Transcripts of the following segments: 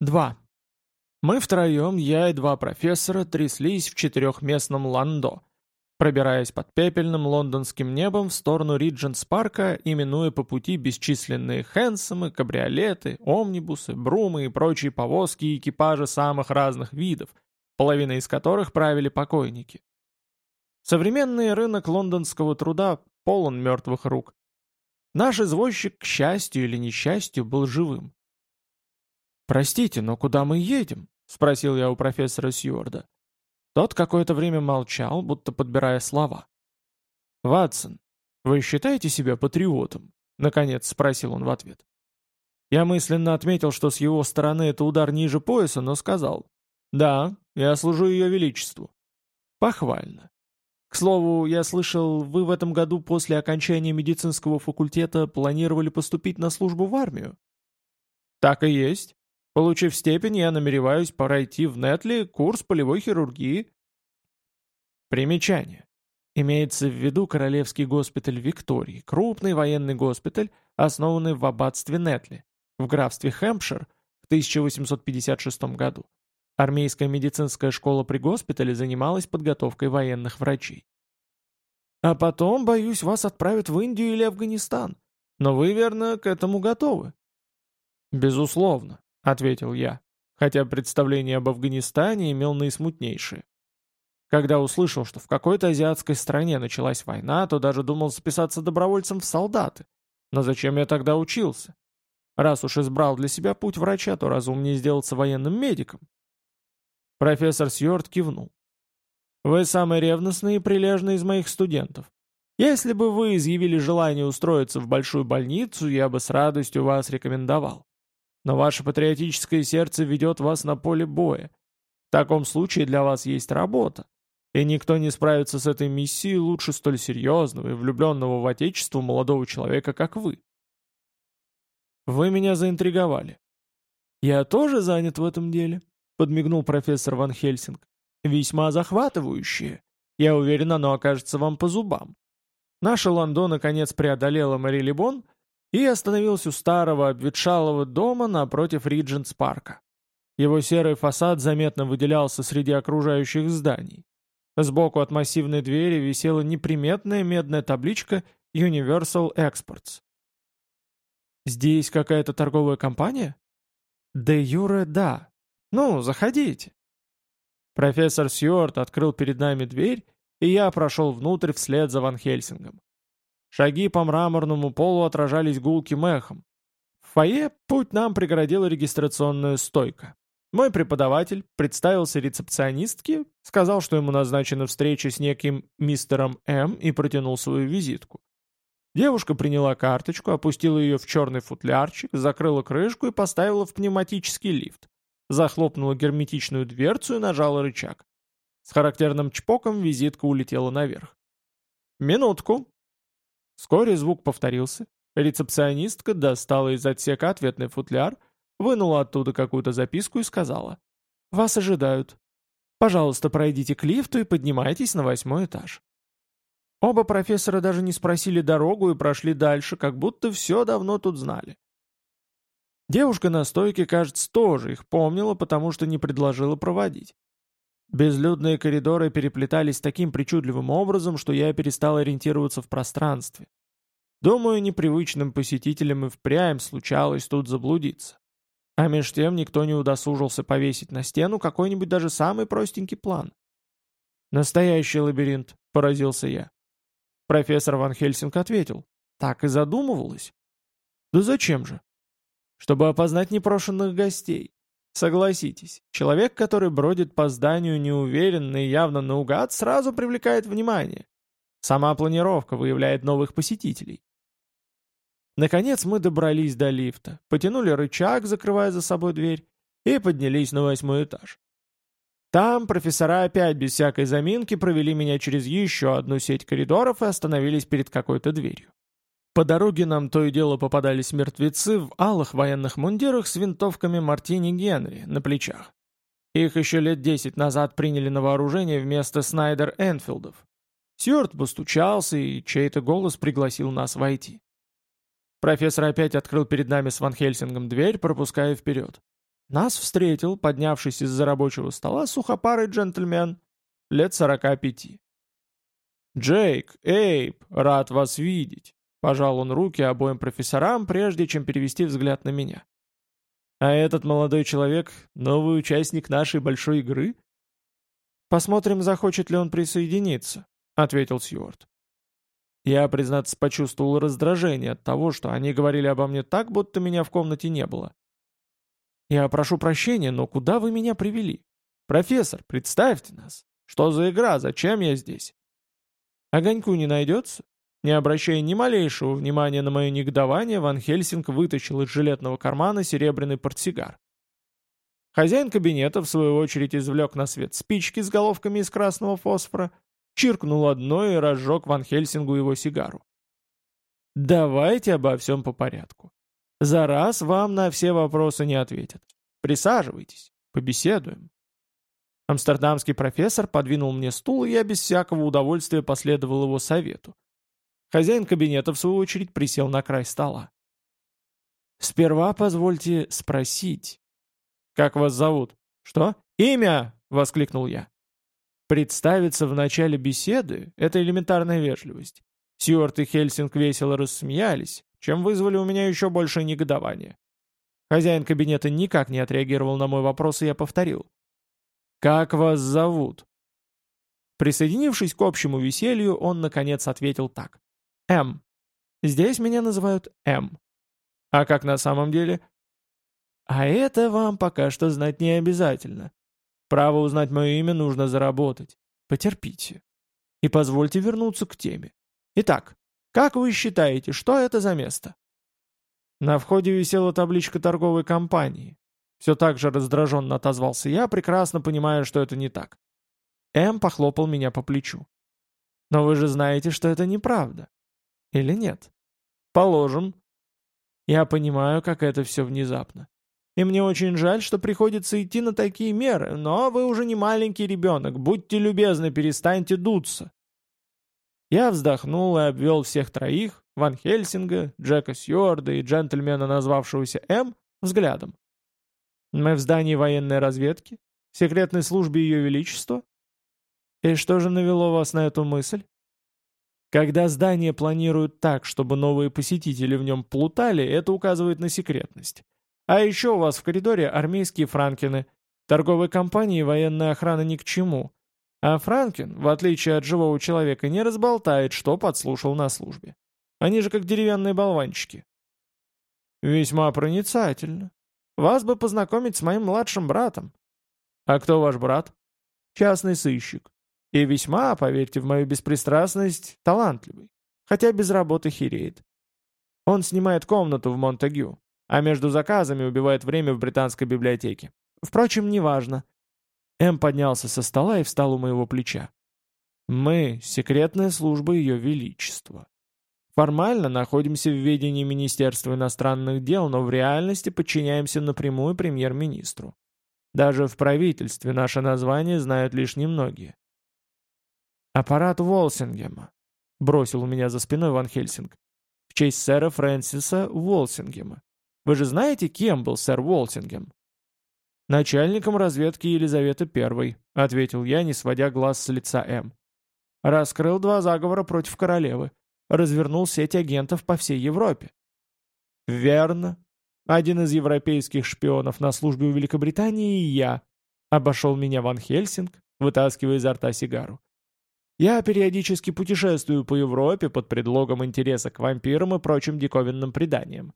2. Мы втроем, я и два профессора, тряслись в четырехместном ландо, пробираясь под пепельным лондонским небом в сторону Ридженс-парка, именуя по пути бесчисленные хэнсомы, кабриолеты, омнибусы, брумы и прочие повозки и экипажи самых разных видов, половина из которых правили покойники. Современный рынок лондонского труда полон мертвых рук. Наш извозчик, к счастью или несчастью, был живым. «Простите, но куда мы едем?» — спросил я у профессора Сьюарда. Тот какое-то время молчал, будто подбирая слова. «Ватсон, вы считаете себя патриотом?» — наконец спросил он в ответ. Я мысленно отметил, что с его стороны это удар ниже пояса, но сказал. «Да, я служу ее величеству». «Похвально. К слову, я слышал, вы в этом году после окончания медицинского факультета планировали поступить на службу в армию? Так и есть. Получив степень, я намереваюсь пройти в Нетли курс полевой хирургии. Примечание. Имеется в виду Королевский госпиталь Виктории, крупный военный госпиталь, основанный в аббатстве Нетли, в графстве Хэмпшир в 1856 году. Армейская медицинская школа при госпитале занималась подготовкой военных врачей. А потом, боюсь, вас отправят в Индию или Афганистан. Но вы, верно, к этому готовы? Безусловно, ответил я, хотя представление об Афганистане имел наисмутнейшее. Когда услышал, что в какой-то азиатской стране началась война, то даже думал записаться добровольцем в солдаты. Но зачем я тогда учился? Раз уж избрал для себя путь врача, то разумнее сделаться военным медиком. Профессор Сьюарт кивнул. «Вы самый ревностный и прилежный из моих студентов. Если бы вы изъявили желание устроиться в большую больницу, я бы с радостью вас рекомендовал. Но ваше патриотическое сердце ведет вас на поле боя. В таком случае для вас есть работа. И никто не справится с этой миссией лучше столь серьезного и влюбленного в Отечество молодого человека, как вы. Вы меня заинтриговали. Я тоже занят в этом деле подмигнул профессор Ван Хельсинг. «Весьма захватывающее. Я уверен, оно окажется вам по зубам». Наша Ландо наконец преодолела Марилибон и остановилась у старого обветшалого дома напротив Ридженс-парка. Его серый фасад заметно выделялся среди окружающих зданий. Сбоку от массивной двери висела неприметная медная табличка Universal Exports. «Здесь какая-то торговая компания?» «Де юре, да», «Ну, заходите». Профессор Сьюарт открыл перед нами дверь, и я прошел внутрь вслед за Ван Хельсингом. Шаги по мраморному полу отражались гулким эхом. В фойе путь нам преградила регистрационная стойка. Мой преподаватель представился рецепционистке, сказал, что ему назначена встреча с неким мистером М и протянул свою визитку. Девушка приняла карточку, опустила ее в черный футлярчик, закрыла крышку и поставила в пневматический лифт захлопнула герметичную дверцу и нажала рычаг. С характерным чпоком визитка улетела наверх. «Минутку!» Вскоре звук повторился. Рецепционистка достала из отсека ответный футляр, вынула оттуда какую-то записку и сказала. «Вас ожидают. Пожалуйста, пройдите к лифту и поднимайтесь на восьмой этаж». Оба профессора даже не спросили дорогу и прошли дальше, как будто все давно тут знали. Девушка на стойке, кажется, тоже их помнила, потому что не предложила проводить. Безлюдные коридоры переплетались таким причудливым образом, что я перестал ориентироваться в пространстве. Думаю, непривычным посетителям и впрямь случалось тут заблудиться. А меж тем никто не удосужился повесить на стену какой-нибудь даже самый простенький план. «Настоящий лабиринт», — поразился я. Профессор Ван Хельсинг ответил. «Так и задумывалось». «Да зачем же? чтобы опознать непрошенных гостей. Согласитесь, человек, который бродит по зданию неуверенно и явно наугад, сразу привлекает внимание. Сама планировка выявляет новых посетителей. Наконец мы добрались до лифта, потянули рычаг, закрывая за собой дверь, и поднялись на восьмой этаж. Там профессора опять без всякой заминки провели меня через еще одну сеть коридоров и остановились перед какой-то дверью. По дороге нам то и дело попадались мертвецы в алых военных мундирах с винтовками Мартини Генри на плечах. Их еще лет десять назад приняли на вооружение вместо Снайдер Энфилдов. Сьюарт постучался, и чей-то голос пригласил нас войти. Профессор опять открыл перед нами с Ван Хельсингом дверь, пропуская вперед. нас встретил, поднявшись из-за рабочего стола, сухопарый джентльмен, лет сорока пяти. «Джейк, Эйб, рад вас видеть!» Пожал он руки обоим профессорам, прежде чем перевести взгляд на меня. «А этот молодой человек — новый участник нашей большой игры?» «Посмотрим, захочет ли он присоединиться», — ответил Сьюарт. Я, признаться, почувствовал раздражение от того, что они говорили обо мне так, будто меня в комнате не было. «Я прошу прощения, но куда вы меня привели? Профессор, представьте нас. Что за игра? Зачем я здесь?» «Огоньку не найдется?» Не обращая ни малейшего внимания на мое негодование, Ван Хельсинг вытащил из жилетного кармана серебряный портсигар. Хозяин кабинета, в свою очередь, извлек на свет спички с головками из красного фосфора, чиркнул одно и разжег Ван Хельсингу его сигару. «Давайте обо всем по порядку. За раз вам на все вопросы не ответят. Присаживайтесь, побеседуем». Амстердамский профессор подвинул мне стул, и я без всякого удовольствия последовал его совету. Хозяин кабинета, в свою очередь, присел на край стола. «Сперва позвольте спросить, как вас зовут?» «Что? Имя!» — воскликнул я. Представиться в начале беседы — это элементарная вежливость. Сьюарт и Хельсинг весело рассмеялись, чем вызвали у меня еще большее негодование. Хозяин кабинета никак не отреагировал на мой вопрос, и я повторил. «Как вас зовут?» Присоединившись к общему веселью, он, наконец, ответил так. «М». Здесь меня называют М. А как на самом деле? А это вам пока что знать не обязательно. Право узнать мое имя нужно заработать. Потерпите. И позвольте вернуться к теме. Итак, как вы считаете, что это за место? На входе висела табличка торговой компании. Все так же раздраженно отозвался я, прекрасно понимая, что это не так. М похлопал меня по плечу. Но вы же знаете, что это неправда. Или нет? Положим. Я понимаю, как это все внезапно. И мне очень жаль, что приходится идти на такие меры, но вы уже не маленький ребенок, будьте любезны, перестаньте дуться. Я вздохнул и обвел всех троих, Ван Хельсинга, Джека Сьюарда и джентльмена, назвавшегося М, взглядом. Мы в здании военной разведки, секретной службе Ее Величества. И что же навело вас на эту мысль? Когда здание планируют так, чтобы новые посетители в нем плутали, это указывает на секретность. А еще у вас в коридоре армейские франкины. Торговой компании военная охрана ни к чему. А Франкин, в отличие от живого человека, не разболтает, что подслушал на службе. Они же как деревянные болванчики. Весьма проницательно. Вас бы познакомить с моим младшим братом. А кто ваш брат? Частный сыщик. И весьма, поверьте в мою беспристрастность, талантливый. Хотя без работы хереет. Он снимает комнату в Монтегю а между заказами убивает время в британской библиотеке. Впрочем, неважно. М поднялся со стола и встал у моего плеча. Мы — секретная служба Ее Величества. Формально находимся в ведении Министерства иностранных дел, но в реальности подчиняемся напрямую премьер-министру. Даже в правительстве наше название знают лишь немногие. «Аппарат Волсингема», — бросил у меня за спиной Ван Хельсинг, в честь сэра Фрэнсиса Волсингема. Вы же знаете, кем был сэр Уолтингем?» «Начальником разведки Елизаветы I», — ответил я, не сводя глаз с лица М. «Раскрыл два заговора против королевы. Развернул сеть агентов по всей Европе». «Верно. Один из европейских шпионов на службе у Великобритании и я», — обошел меня Ван Хельсинг, вытаскивая изо рта сигару. «Я периодически путешествую по Европе под предлогом интереса к вампирам и прочим диковинным преданиям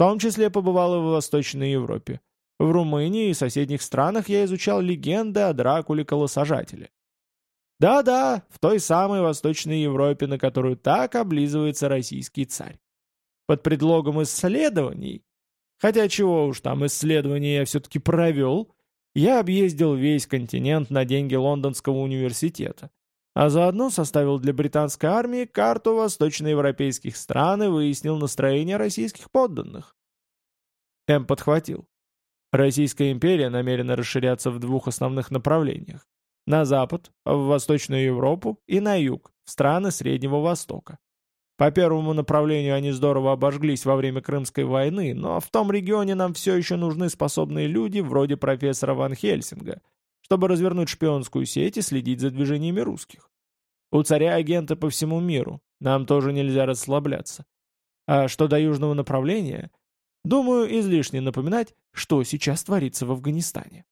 том числе побывал и в Восточной Европе. В Румынии и соседних странах я изучал легенды о Дракуле-колосажателе. Да-да, в той самой Восточной Европе, на которую так облизывается российский царь. Под предлогом исследований, хотя чего уж там исследования я все-таки провел, я объездил весь континент на деньги Лондонского университета а заодно составил для британской армии карту восточноевропейских стран и выяснил настроение российских подданных. М подхватил. Российская империя намерена расширяться в двух основных направлениях. На запад, в Восточную Европу и на юг, в страны Среднего Востока. По первому направлению они здорово обожглись во время Крымской войны, но в том регионе нам все еще нужны способные люди, вроде профессора Ван Хельсинга, чтобы развернуть шпионскую сеть и следить за движениями русских. У царя агенты по всему миру, нам тоже нельзя расслабляться. А что до южного направления, думаю, излишне напоминать, что сейчас творится в Афганистане.